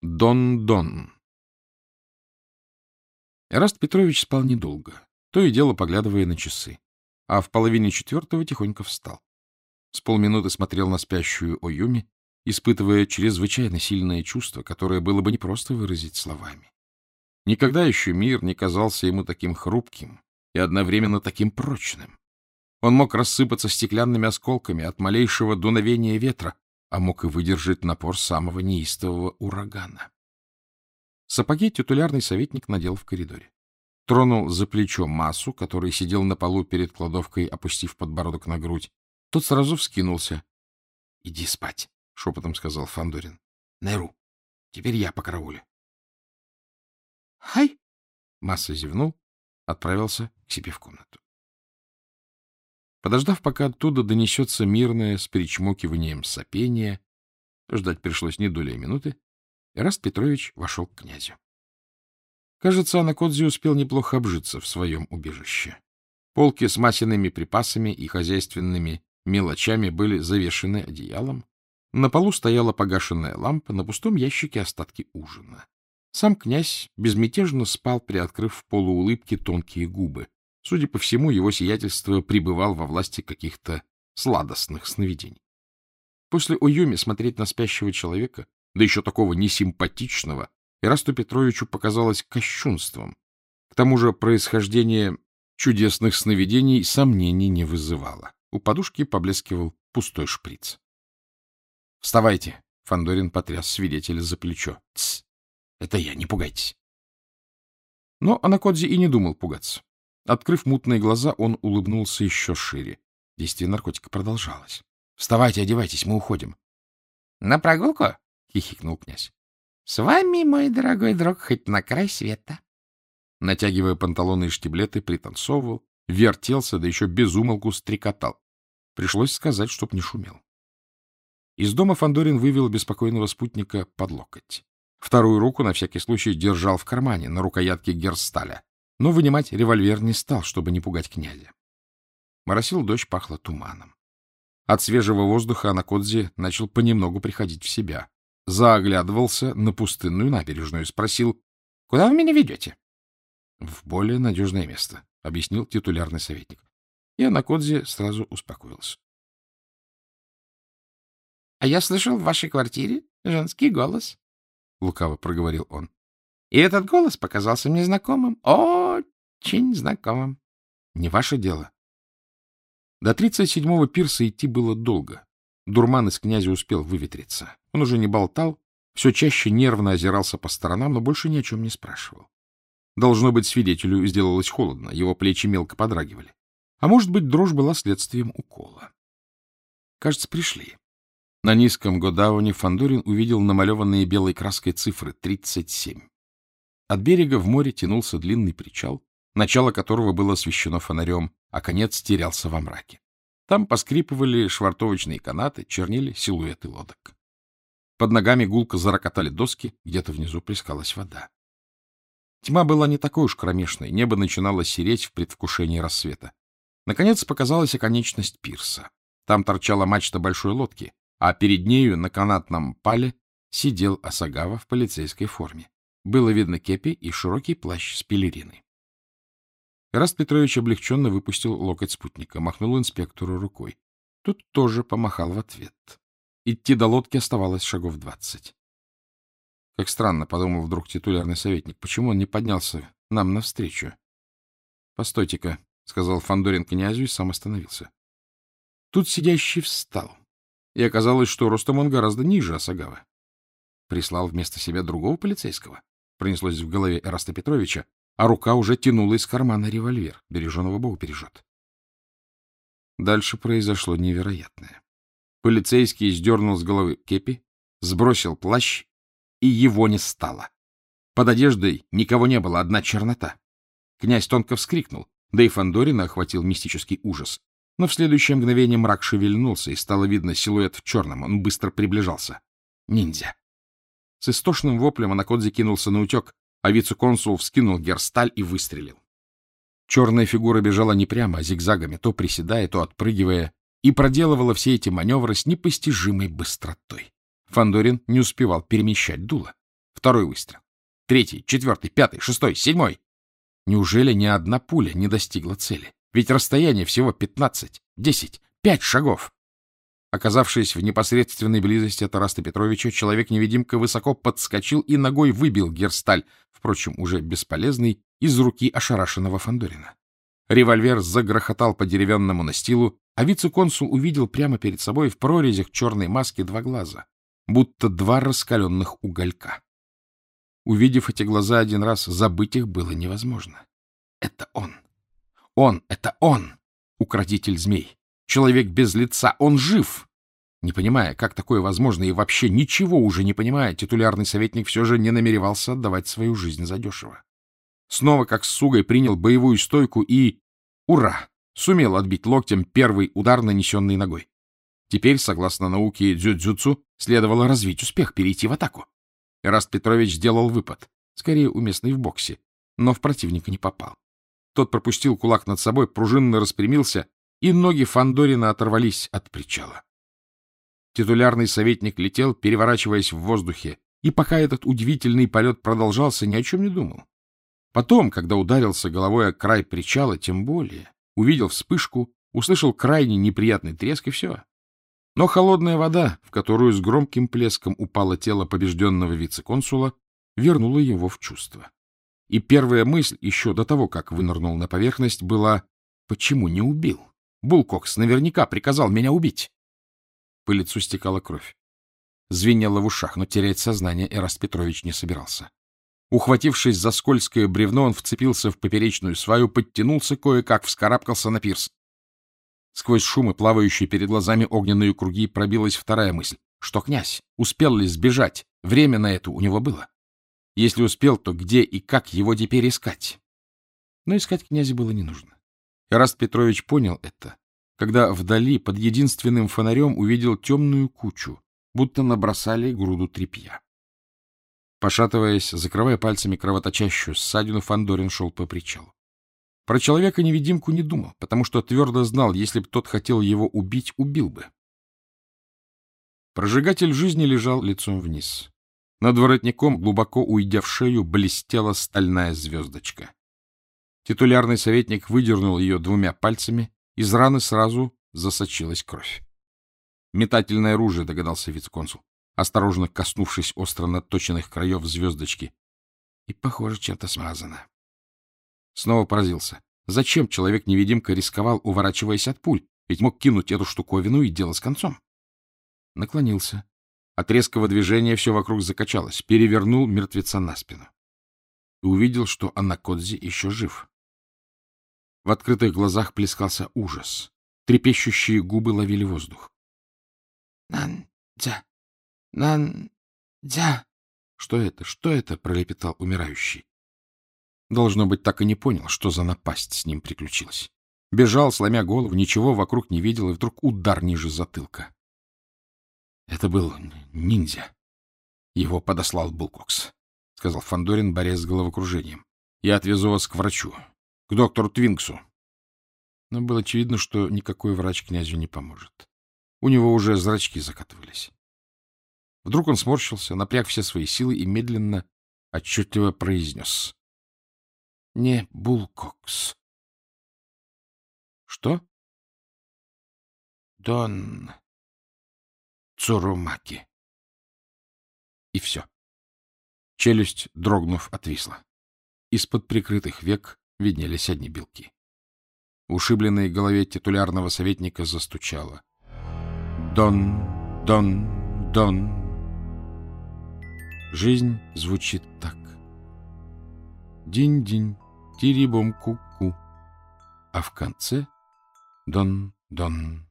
Дон-Дон. Эраст Петрович спал недолго, то и дело поглядывая на часы, а в половине четвертого тихонько встал. С полминуты смотрел на спящую Оюми, испытывая чрезвычайно сильное чувство, которое было бы непросто выразить словами. Никогда еще мир не казался ему таким хрупким и одновременно таким прочным. Он мог рассыпаться стеклянными осколками от малейшего дуновения ветра, а мог и выдержать напор самого неистового урагана. Сапоги титулярный советник надел в коридоре. Тронул за плечо массу, который сидел на полу перед кладовкой, опустив подбородок на грудь. Тот сразу вскинулся. — Иди спать, — шепотом сказал Фандорин. Неру, теперь я по карауле. — Хай! — Масса зевнул, отправился к себе в комнату. Подождав, пока оттуда донесется мирное с перечмокиванием сопение, ждать пришлось не долей минуты, Раст Петрович вошел к князю. Кажется, Анакодзи успел неплохо обжиться в своем убежище. Полки с масляными припасами и хозяйственными мелочами были завешены одеялом. На полу стояла погашенная лампа, на пустом ящике остатки ужина. Сам князь безмятежно спал, приоткрыв в полуулыбке тонкие губы. Судя по всему, его сиятельство пребывал во власти каких-то сладостных сновидений. После Уюми смотреть на спящего человека, да еще такого несимпатичного, Ирасту Петровичу показалось кощунством. К тому же происхождение чудесных сновидений сомнений не вызывало. У подушки поблескивал пустой шприц. — Вставайте! — Фандорин потряс свидетеля за плечо. — Тсс! Это я, не пугайтесь. Но Анакодзи и не думал пугаться. Открыв мутные глаза, он улыбнулся еще шире. Действие наркотика продолжалось. — Вставайте, одевайтесь, мы уходим. — На прогулку? — хихикнул князь. — С вами, мой дорогой друг, хоть на край света. Натягивая панталоны и штиблеты, пританцовывал, вертелся, да еще безумолку стрекотал. Пришлось сказать, чтоб не шумел. Из дома Фандорин вывел беспокойного спутника под локоть. Вторую руку на всякий случай держал в кармане на рукоятке герсталя но вынимать револьвер не стал, чтобы не пугать князя. Моросил дождь, пахло туманом. От свежего воздуха Анакодзе начал понемногу приходить в себя. Заоглядывался на пустынную набережную, спросил, — Куда вы меня ведете? — В более надежное место, — объяснил титулярный советник. И Анакодзе сразу успокоился. — А я слышал в вашей квартире женский голос, — лукаво проговорил он. И этот голос показался мне знакомым, очень знакомым. Не ваше дело. До тридцать седьмого пирса идти было долго. Дурман из князя успел выветриться. Он уже не болтал, все чаще нервно озирался по сторонам, но больше ни о чем не спрашивал. Должно быть, свидетелю сделалось холодно, его плечи мелко подрагивали. А может быть, дрожь была следствием укола. Кажется, пришли. На низком Годауне Фандорин увидел намалеванные белой краской цифры — тридцать семь. От берега в море тянулся длинный причал, начало которого было освещено фонарем, а конец терялся во мраке. Там поскрипывали швартовочные канаты, чернили силуэты лодок. Под ногами гулко зарокотали доски, где-то внизу плескалась вода. Тьма была не такой уж кромешной, небо начинало сереть в предвкушении рассвета. Наконец показалась оконечность пирса. Там торчала мачта большой лодки, а перед нею на канатном пале сидел Асагава в полицейской форме. Было видно кепи и широкий плащ с пелериной. Раст Петрович облегченно выпустил локоть спутника, махнул инспектору рукой. Тут тоже помахал в ответ. Идти до лодки оставалось шагов двадцать. Как странно, — подумал вдруг титулярный советник, — почему он не поднялся нам навстречу? — Постойте-ка, — сказал Фандорин князю и сам остановился. Тут сидящий встал, и оказалось, что ростом он гораздо ниже Асагавы. Прислал вместо себя другого полицейского пронеслось в голове Эраста Петровича, а рука уже тянула из кармана револьвер. Береженого Богу пережет. Дальше произошло невероятное. Полицейский сдернул с головы кепи, сбросил плащ, и его не стало. Под одеждой никого не было, одна чернота. Князь тонко вскрикнул, да и Фандорина охватил мистический ужас. Но в следующее мгновение мрак шевельнулся, и стало видно силуэт в черном. Он быстро приближался. Ниндзя. С истошным воплем Анакодзе кинулся на утек, а вице-консул вскинул герсталь и выстрелил. Черная фигура бежала не прямо, а зигзагами, то приседая, то отпрыгивая, и проделывала все эти маневры с непостижимой быстротой. Фандорин не успевал перемещать дуло. Второй выстрел. Третий, четвертый, пятый, шестой, седьмой. Неужели ни одна пуля не достигла цели? Ведь расстояние всего пятнадцать, десять, пять шагов. Оказавшись в непосредственной близости от Араста Петровича, человек-невидимка высоко подскочил и ногой выбил Герсталь, впрочем, уже бесполезный, из руки ошарашенного Фандорина. Револьвер загрохотал по деревянному настилу, а вице-консул увидел прямо перед собой в прорезях черной маски два глаза, будто два раскаленных уголька. Увидев эти глаза один раз, забыть их было невозможно. Это он. Он, это он, укротитель змей. Человек без лица, он жив. Не понимая, как такое возможно, и вообще ничего уже не понимая, титулярный советник все же не намеревался отдавать свою жизнь задешево. Снова, как с сугой, принял боевую стойку и... Ура! Сумел отбить локтем первый удар, нанесенный ногой. Теперь, согласно науке дзюдзюцу, следовало развить успех, перейти в атаку. Эраст Петрович сделал выпад, скорее уместный в боксе, но в противника не попал. Тот пропустил кулак над собой, пружинно распрямился, и ноги Фандорина оторвались от причала. Титулярный советник летел, переворачиваясь в воздухе, и пока этот удивительный полет продолжался, ни о чем не думал. Потом, когда ударился головой о край причала, тем более, увидел вспышку, услышал крайне неприятный треск и все. Но холодная вода, в которую с громким плеском упало тело побежденного вице-консула, вернула его в чувство. И первая мысль, еще до того, как вынырнул на поверхность, была «Почему не убил? Булкокс наверняка приказал меня убить». По лицу стекала кровь. Звенело в ушах, но терять сознание Эраст Петрович не собирался. Ухватившись за скользкое бревно, он вцепился в поперечную сваю, подтянулся кое-как, вскарабкался на пирс. Сквозь шумы, плавающие перед глазами огненные круги, пробилась вторая мысль. Что князь? Успел ли сбежать? Время на это у него было. Если успел, то где и как его теперь искать? Но искать князя было не нужно. Эраст Петрович понял это, когда вдали под единственным фонарем увидел темную кучу, будто набросали груду тряпья. Пошатываясь, закрывая пальцами кровоточащую ссадину, Фандорин шел по причалу. Про человека-невидимку не думал, потому что твердо знал, если бы тот хотел его убить, убил бы. Прожигатель жизни лежал лицом вниз. Над воротником, глубоко уйдя в шею, блестела стальная звездочка. Титулярный советник выдернул ее двумя пальцами, из раны сразу засочилась кровь. Метательное оружие, догадался вице-консул осторожно коснувшись остро наточенных краев звездочки. И, похоже, чем-то смазано. Снова поразился. Зачем человек-невидимка рисковал, уворачиваясь от пуль? Ведь мог кинуть эту штуковину и дело с концом. Наклонился. От резкого движения все вокруг закачалось. Перевернул мертвеца на спину. И увидел, что Анакодзи еще жив. В открытых глазах плескался ужас. Трепещущие губы ловили воздух. — Нандзя! Нандзя! Что это? Что это? пролепетал умирающий. Должно быть, так и не понял, что за напасть с ним приключилась. Бежал, сломя голову, ничего вокруг не видел, и вдруг удар ниже затылка. Это был ниндзя. Его подослал Булкокс, — сказал Фандорин, борясь с головокружением. — Я отвезу вас к врачу, к доктору Твинксу. Но было очевидно, что никакой врач князю не поможет. У него уже зрачки закатывались. Вдруг он сморщился, напряг все свои силы и медленно, отчетливо произнес. — Не Булкокс. — Что? — Дон Цурумаки. И все. Челюсть, дрогнув, отвисла. Из-под прикрытых век виднелись одни белки. Ушибленной голове титулярного советника застучало. Дон, Дон, Дон, Жизнь звучит так. Динь-динь, тирибом ку-ку. А в конце дон-дон.